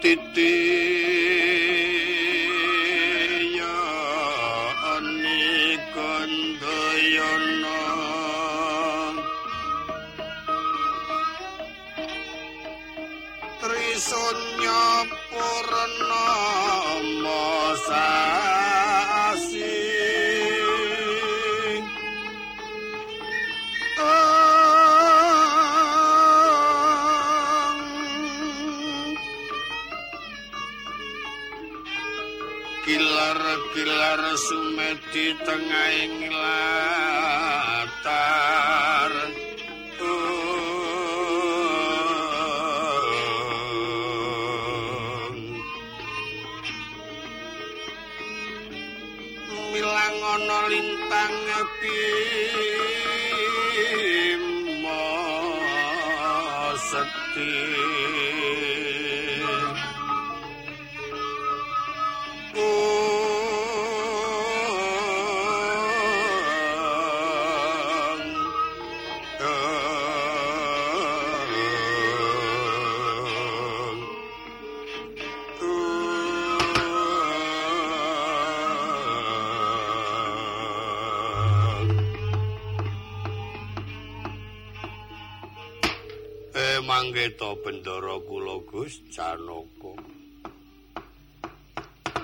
titi sumedi tengahing latar milang ana lintang bimo sedih bendara kula Gus Janaka.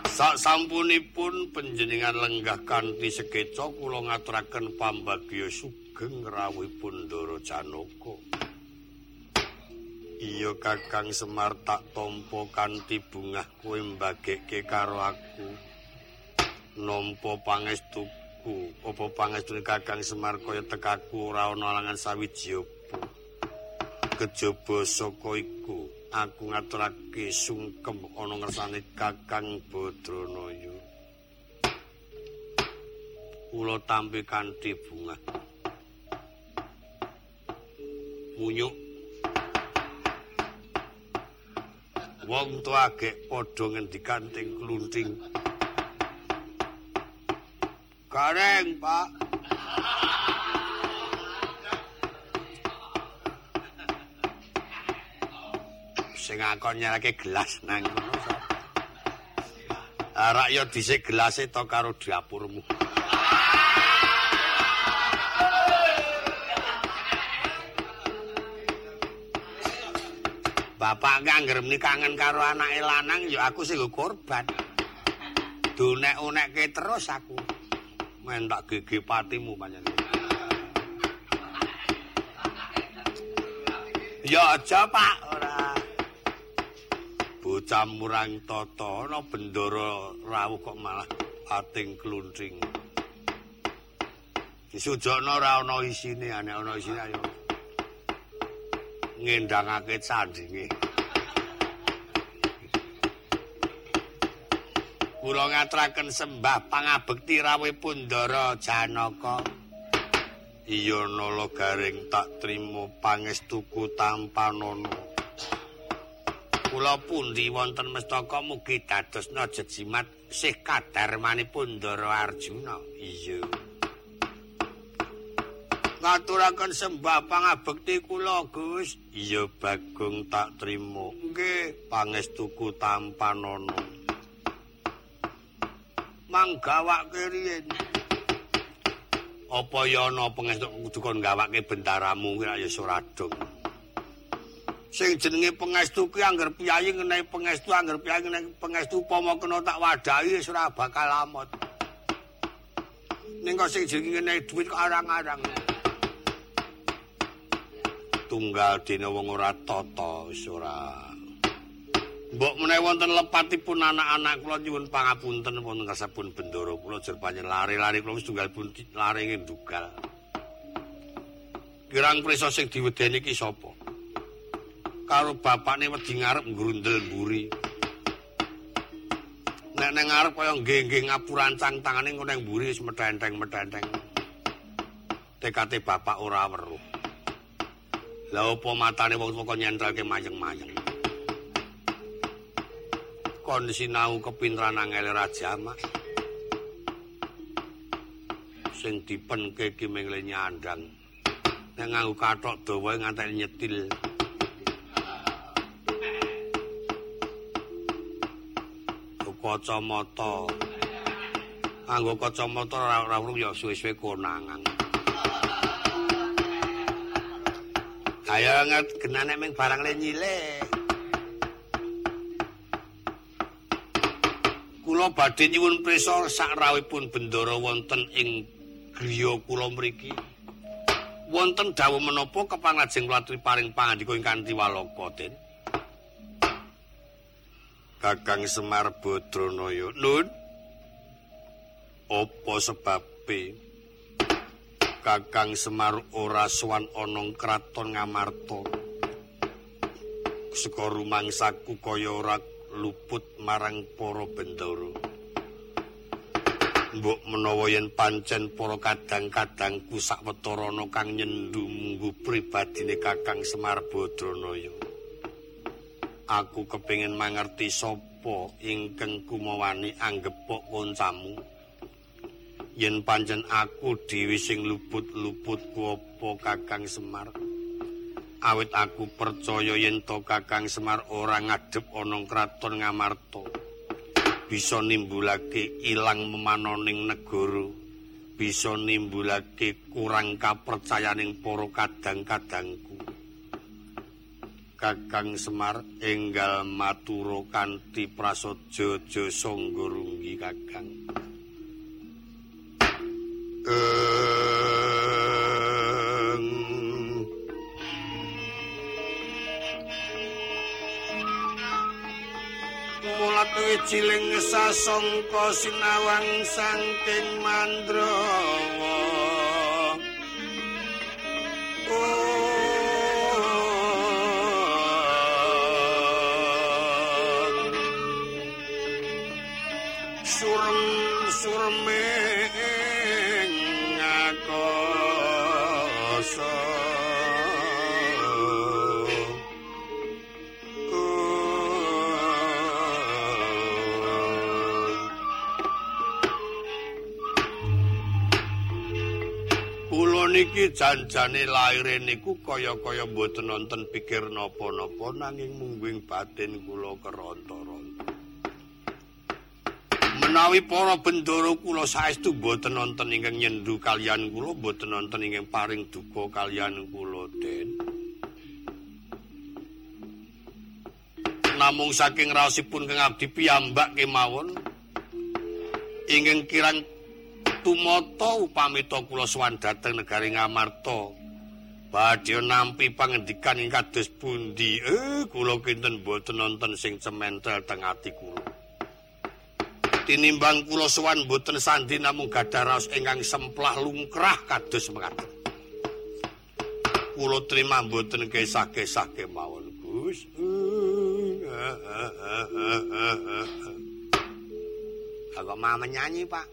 Sak sampunipun panjenengan lenggah kanthi sekeca kula ngaturaken pambagya sugeng rawuh Bendara Janaka. Iya Kakang Semar tak tampa kanthi bungah kowe mbagekke karo aku. Nampa pangestuku, apa pangestune Kakang Semar kaya tekaku ora ana alangan sawiji kejaba saka iku. Aku ngaturake sungkem ana ngersane Kakang Badranaya. Kula tampi kanthi bunga. Munyuk. Wong tuwake padha ngendikan ting klunting. Kareng pak sing ngakon nyarake gelas nang ngono sapa. Arak ya dhisik gelase to karo dapurmu. Bapak ngangger kangen karo anake lanang ya aku sing korban. Dunek-unekke terus aku. Mentak gigi patimu panjenengan. Ya aja, Pak. Ora. bocah murang tata ana bendara rawuh kok malah ating kluncing. Disujokno ora ana isine ane ana isine ayo. Ngendangake candinge. Kula ngaturaken sembah pangabekti rawuh bendara janaka. Iya nala garing tak trimo pangestuku tanpa nono kula pundi wonten mestaka mugi dadosna jejimat sih kadarmanipun Ndara Arjuna. Iya. Ngaturaken sembah pangabekti kula, Gus. Iya, Bagong tak trimo. Nggih, pangestuku tanpa nono. Manggawake riyen. Apa ya ana pangestu kudu kon gawake bendaramu kuwi ya suradung. Sing jenenge pengestu ki anggar piyayi ngenehi pengestu anggar piyayi ngenehi pengestu upama kena tak wadahi wis ora bakal lamot. Ning kok sing jenenge ngenehi dhuwit kok arang-arang. Tunggal dina wong ora tata wis ora. Mbok menawi wonten lepatipun anak-anak kula nyuwun pangapunten wonten kasebun bendoro kula jer panjen lari-lari kula wis tunggal pun lari ngendugal kirang prisa sing diwedeni ki sapa karo bapakne wedi ngarep grundel mburi. Nek nang ngarep kaya nggih-nggih ngapurancang tangane ngono nang mburi wis medhenteng-medhenteng. Tekate bapak ora weruh. Lah opo matane wong kok nyentralke mayeng-mayeng. Kon sinau kepinteran angel raja mak. Sing dipenke ki mung nyandang. Nek nganggo kathok dawa ngantek nyetil. Kacamata. Anggo kacamata ora ora ya suwe-suwe konangan. Ayo nget genane ming barang le nyilih. Kula badhe nyuwun prisa sak rawipun bendara wonten ing griya kula mriki. Wonten dawuh menapa kepangajeng kula paring pangandika ing kanthi walaka, Den? Kakang Semar Badranaya. Nun. Apa sebabe Kakang Semar ora sowan ana kraton Ngamarta? Seka rumangsaku kaya ora luput marang para bendara. Mbok menawa yen pancen para kadang-kadangku sawetara ana kang nyendu munggu pribadine Kakang Semar Badranaya. Aku kepingin mangerti sapa ingkang kumawani anggepok kancamu yen pancen aku dhewe sing luput-luput apa Kakang Semar? Awit aku percaya yen to Kakang Semar ora ngadep ana kraton Ngamarta. Bisa nimbulake ilang memanoning negara bisa nimbulake kurang kapercayaning para kadang-kadangku Kakang Semar enggal maturo kanthi prasaja nggurungi Kakang. Mulat ciling sasangka sinawang saking mandrawa. Niki janjane laire niku kaya-kaya mboten nonton pikir napa-napa nanging mungguing batin kula keronta-ronta. Menawi para bendara kula saestu mboten nonton ingkang nyendu kalian kula, mboten nonton ingkang paring duka kalian kula, Den. Namung saking raosipun kang abdi piyambak kemawon ingkang kirang tumata upami to kula sowan dhateng negari Ngamarta. Badhe nampi pangendikan ing kados pundi? Eh kula kinten boten nonton sing cementel teng ati kula. Tinimbang kula sowan boten sandi namung gadah raos ingkang semplah lungkrah kados mekaten. Kula terima boten kesah-kesah kemawon Gus. Aku mau menyanyi, Pak.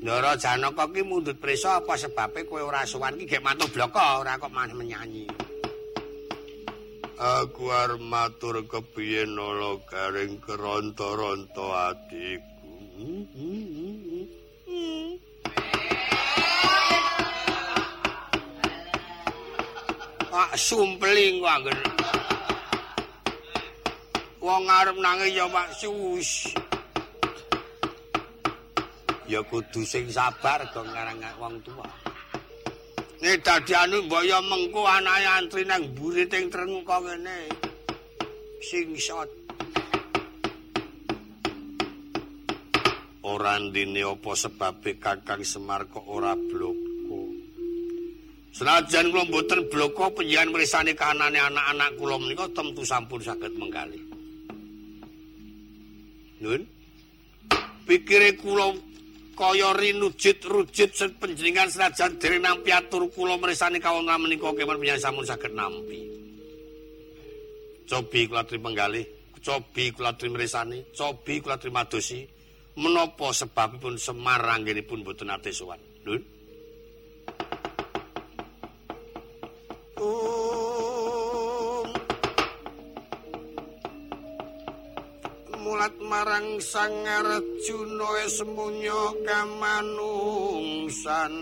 Ndara Janaka ki mundut prisa apa sebabe kowe ora sowan ki gek mantu bloko ora kok maneh menyanyi. Aku arep matur kepiyen nala garing keronta-ronta atiku. Pak sumpling kok anggen. Wong arep nangis ya Pak sus. Ya kudu sing sabar dong ngarang wong tua. Nek dadi anu mbok mengko anake antri nang mburi teng trengko kene. Sing shot. Ora ndine apa sebabe Kakang Semar kok ora bloko. Senajan kula mboten bloko penjenengan mrisani kanane anak-anak kula menika tentu sampun saged menggali. Nun. Pikire kula kaya rinujit rujit panjenengan senajan dereng nampi atur kula mresani kawon menika kemen menyang sampun saged nampi. Cobi kula tri penggalih, cobi kula tri mresani, cobi kula madosi. Menapa sebabipun Semar anggenipun boten ate sowan? Lho. salat marang sang Arjuna semunya kamanungsan.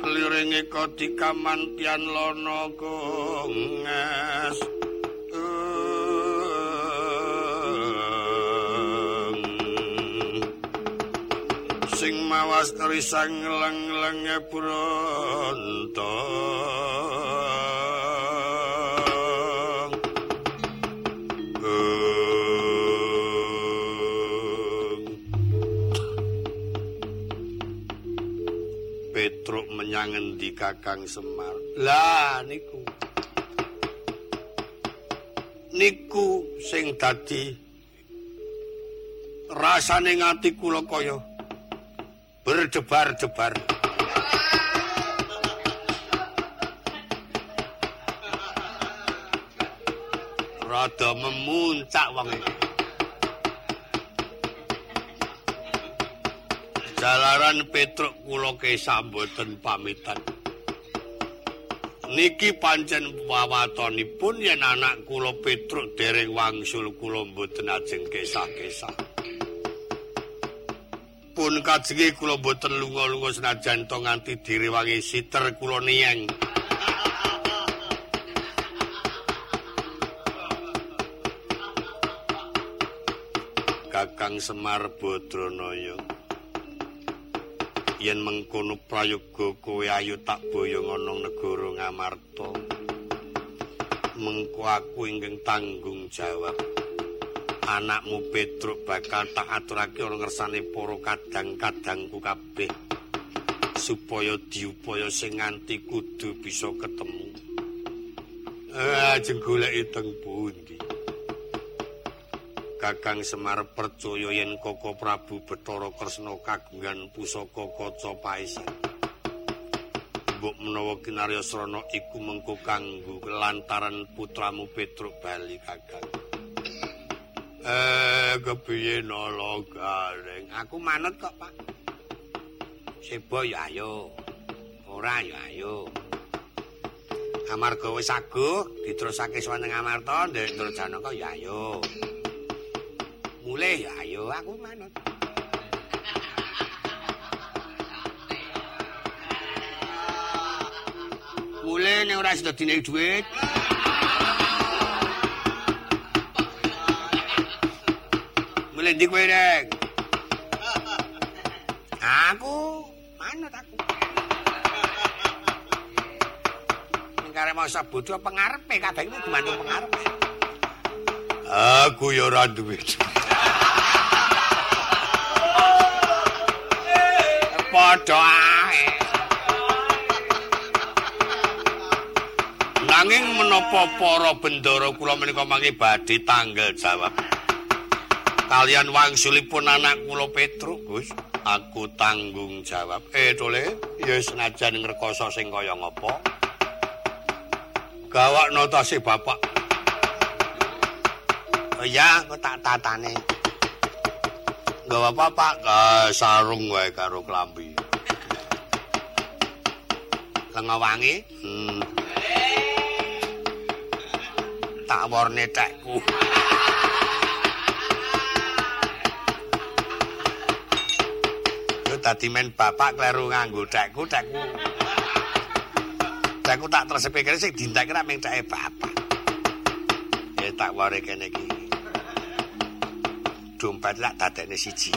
Liringi kodika mantian lono kunges mawas risang lang-lange bronto ngendi Kakang Semar. Lah niku. Niku sing dadi rasane ngati kula kaya berdebar-debar. Rada memuncak wong iki. Jalaran Petruk kula kesamboten pamitan. Niki pancen wawatonipun yen anak kula Petruk dereng wangsul kula mboten ajeng kesah-kesah. Pun kajenge kula mboten lunga-lunga senajan to nganti direwangi siter kula niyeng. Kakang Semar Badranaya. yen mengkono prayoga kowe ayo tak boyong ana negara ngamarta mengko aku ingkang tanggung jawab anakmu Petruk bakal tak aturake ana ngersane para kadang-kadangku kabeh supaya diupaya sing nganti kudu bisa ketemu ah jenggoleki teng pundi Kakang Semar percaya yen Koko Prabu Bathara Kresna kagungan pusaka kaca paesan. Mbok menawa kinarya srana iku mengko kanggo lantaran putramu Petruk bali Kakang. Eh, kepiye nala gareng? Aku manut kok, Pak. Sebo ya ayo. Ora ya ayo. Amarga wis aguh diterusake saweneng Amarta, Ndek Durjanaka ya ayo. mulih ya ayo aku manut mulih nek ora sida dine dhuwit mulih ndi kowe rek aku. Manut aku. Ning kare mau sabodho pengarepe kabeh iki gumantung pengarepe aku ya ora duwe. Padha ae. Nanging menapa para bendara kula menika mangke badhe tanggal jawab. Kalian wangsulipun anak kula Petruk, Gus. Aku tanggung jawab. Eh, Tole, ya senajan ngrekoso sing kaya ngapa. Gawak notasi bapak. Oh ya, kok tak tatane. Gak apa-apa, Pak. Gak sarung wae karo klambi. Lenga wangi? Hmm. Tak warne tekku. Dadi men bapak kleru nganggo tekku, tekku. Tekku tak tersepe kene sing dintek ora ming teke bapak. Ya tak ware kene iki. dompet lak dadekne siji.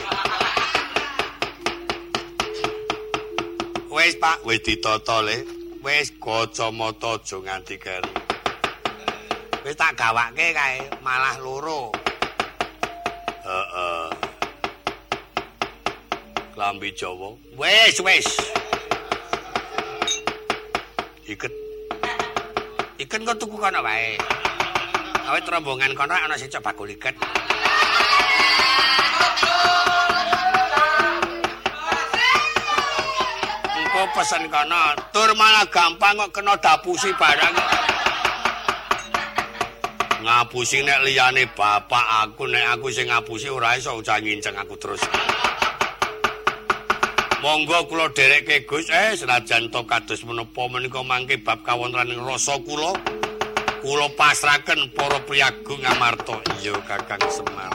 Wis Pak, wis ditata le. Wis kacamata aja nganti keri. Wis tak gawake kae, malah loro. Klambi Jawa. Wis, wis. Iket. Iket kok tuku kono wae. Awet rombongan kono ana sing coba kuliket. pesen kana tur malah gampang kok kena dapusi barang ngapusi nek liyane bapak aku nek aku sing ngapusi ora iso ujang nginceng aku terus monggo kula derekke Gus. Eh senajan to kados menapa menika mangke bab kawontenan rasa kula kula pasrahaken para priyagung amarta. Iya Kakang Semar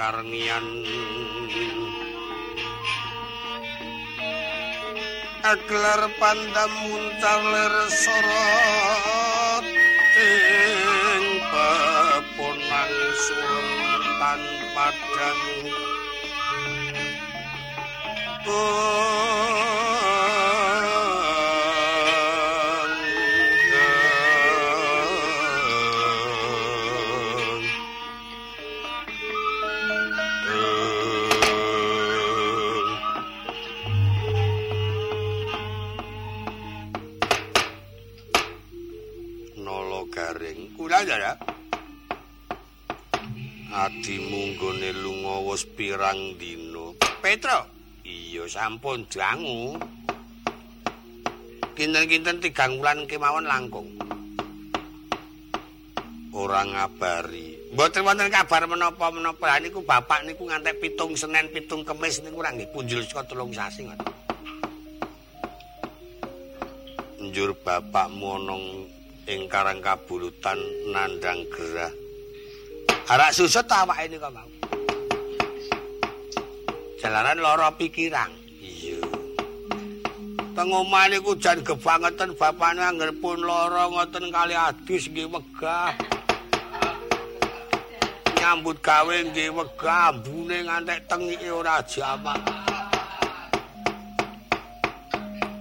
wangen karnian. Aglar pandam muncar ler sorot ing peponang sultan padang ya. Adimu nggone lunga wis pirang dina. Petro, iya sampun dangu. Kinten-kinten tigang wulan kemawon langkung. Ora ngabari. Mboten wonten kabar menapa-menapa. Niku bapak niku ngantek pitung Senin, pitung Kemis niku ora nggih punjul saka tulung sasi ngoten. Njur bapakmu ing karang kabulutan nandang gerah. Arak susut awake niku mau. Jalaran lara pikiran. Iya. Teng omah niku jan gebangeten bapakne angger pun lara ngoten kali adus nggih wegah. Nyambut gawe nggih wegah, ambune ngantek tengike ora jamak.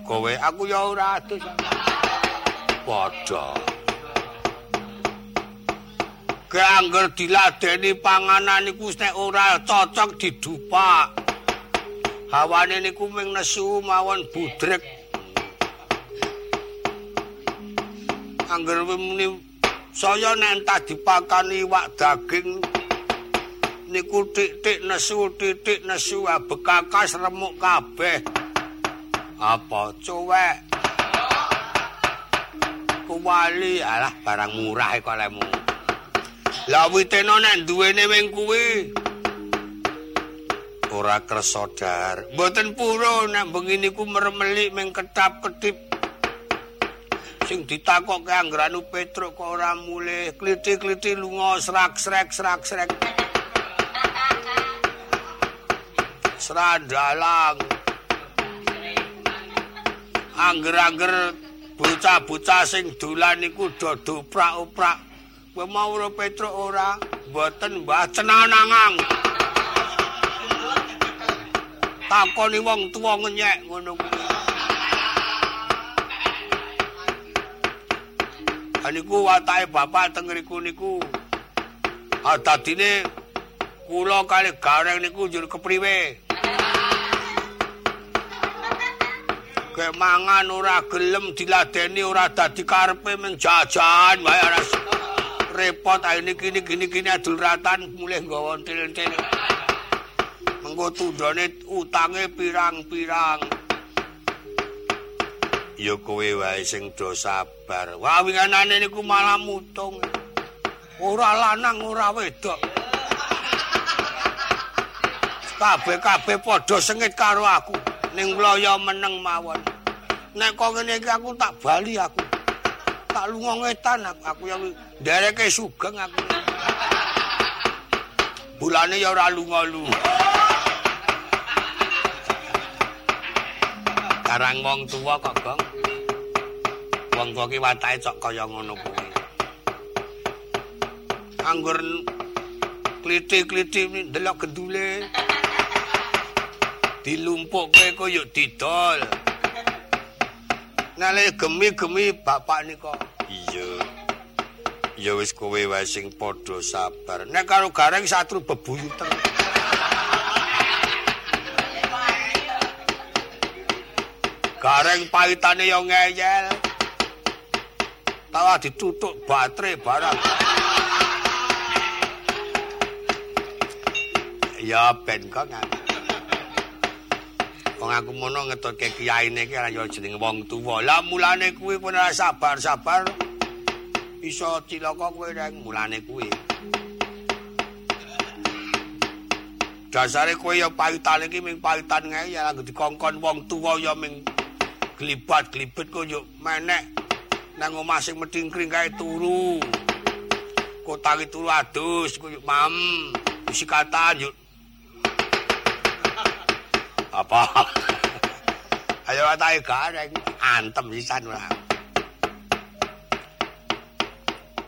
Kowe aku ya ora adus. Padha. Kangger diladeni panganan iku nek ora cocok didupak. Hawane niku ming nesu mawon budrek. Angger muni saya nek entah dipakani iwak daging niku tik-tik nesu titik nesu bekakas remuk kabeh. Apa cuwek? Wali. Alah barang murah kok lemu la witena nek duwene wing kuwi. Ora kersa dar. Mboten pura nek bengi niku meremeli ming ketap-ketip. Sing ditakokke anggranu petruk kok ora mulih. Kliti-kliti lunga srak-srek srak-srek srandalang angger-angger bocah-bocah sing dolan niku do doprak-oprak. Kowe mau ora Petruk ora? Mboten, Mbah, cenanangang. Takoni wong tuwa ngenyek ngono kuwi. Aniku watake bapak teng ngriku niku. Ah dadine kula kali gareng niku njur kepriwe? Kayak mangan ora gelem diladeni ora dadi karepe menjajan wae ora repot ae niki niki niki adul ratan mulih nggawa entil-entil. Mengko tundone utange pirang-pirang. Ya kowe wae sing do sabar. Wah winganane niku malah mutung. Ora lanang ora wedok. Kabeh-kabeh padha sengit karo aku. Ning loya meneng mawon. Nek kok ngene iki aku tak bali aku. Tak lunga ngetan aku, aku ya ndereke sugeng aku. Bulane ya ora lunga-lu. Karang wong tuwa kok, Gong. Wong tuwa ki watake cok kaya ngono kuwi. Anggur kliti-kliti ndelok gendule. Dilumpukke koyo didol. Nale gemi-gemi bapak nika. Iya. Ya wis kowe wae sing padha sabar. Nek karo gareng satru bebuyutan. Gareng paitane yo ngeyel. Tawa ditutuk baterai barang. Ya ben kok Wong aku mono ngetokke kiyaine iki ora jeneng wong tuwa. Lah mulane kuwi pun ora sabar-sabar iso cilaka kowe reng mulane kuwi. Dasare kowe ya paitan iki ming paitan ngae ya lagi dikongkon wong tuwa ya ming glibat-glibet kok yo menek nang omah sing medingkring kae turu. Kotangi turu adus kok mam. isi kata yuk apa? Ayo kata gareng antem sisan ora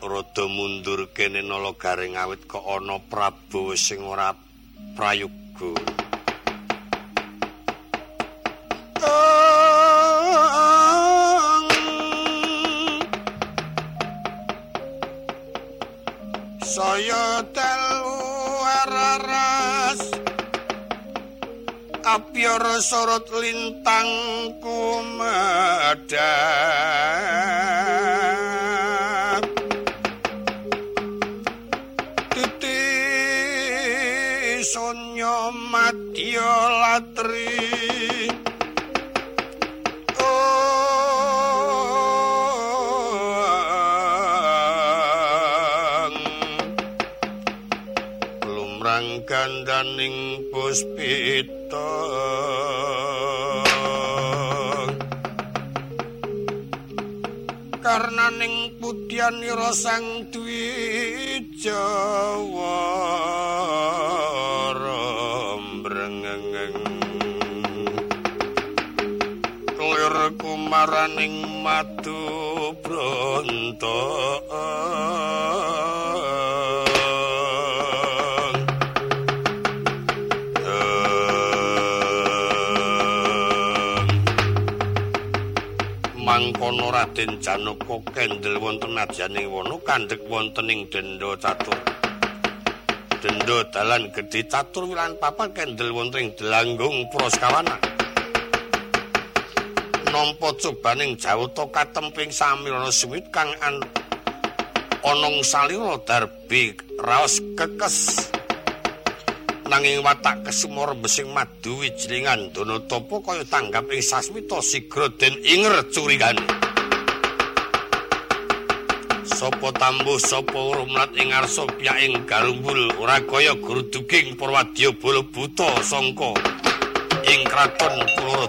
rada mundur kene nala gareng awit kok ana prabu sing ora prayoga. Saya apyor sorot lintang kumedah titi sonyo madya latri. Gandaning puspita karnaning putyanira sang dwi jawa rombrengeng lir kumaraning madu brontok Raden Janaka kendel wonten ajaning wana kandhek wonten ing denda catur. Denda dalan gedhe catur wilan papan kendel wonten ing delanggung praskawana. Nampa cobaning jawata katemping samirana suwit kang an onong salira darbi raos kekes. nanging watak kesumur besing madu wijlingan dono topo kaya tanggap ing sasmito sigra den inger curigane Sopo tambuh sopo rumlat ing arsa ing garumbul ora kaya guru duging purwadya bolo buta sangka. Ing kraton Pulau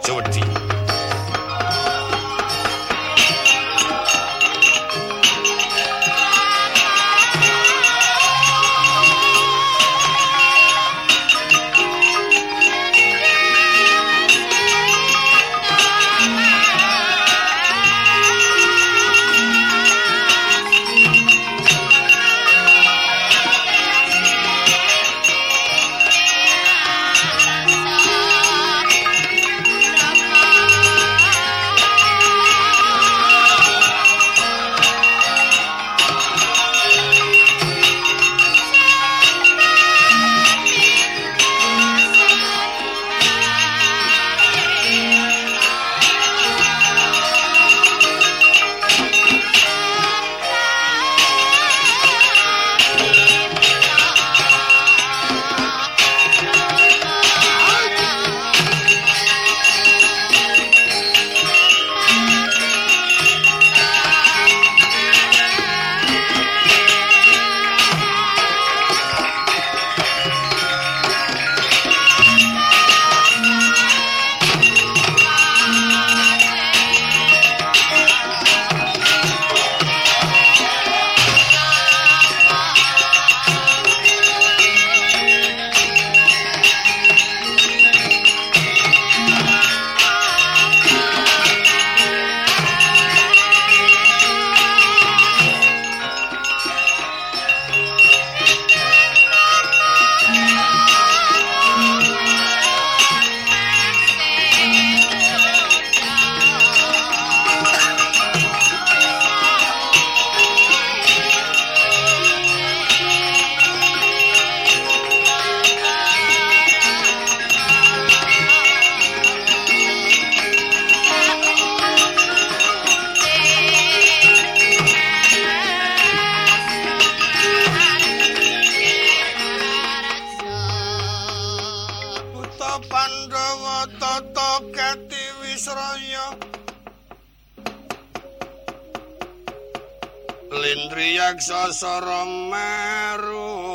Jawa sasara maruta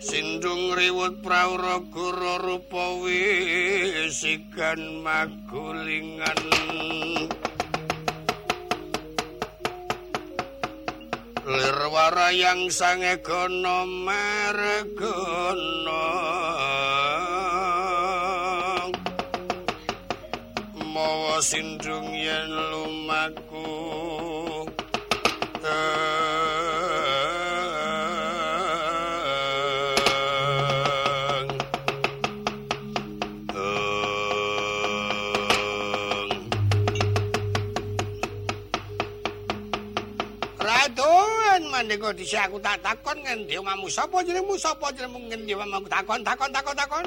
sindung wiwut praura guru rupa wisikan magulingan lirwara yang sange kono mergono mawa sindung yen lumaku mandeka dhisik aku tak takon ngendi omamu? Sapa jenengmu? Sapa jenengmu? Ngendi omamu? Takon takon takon takon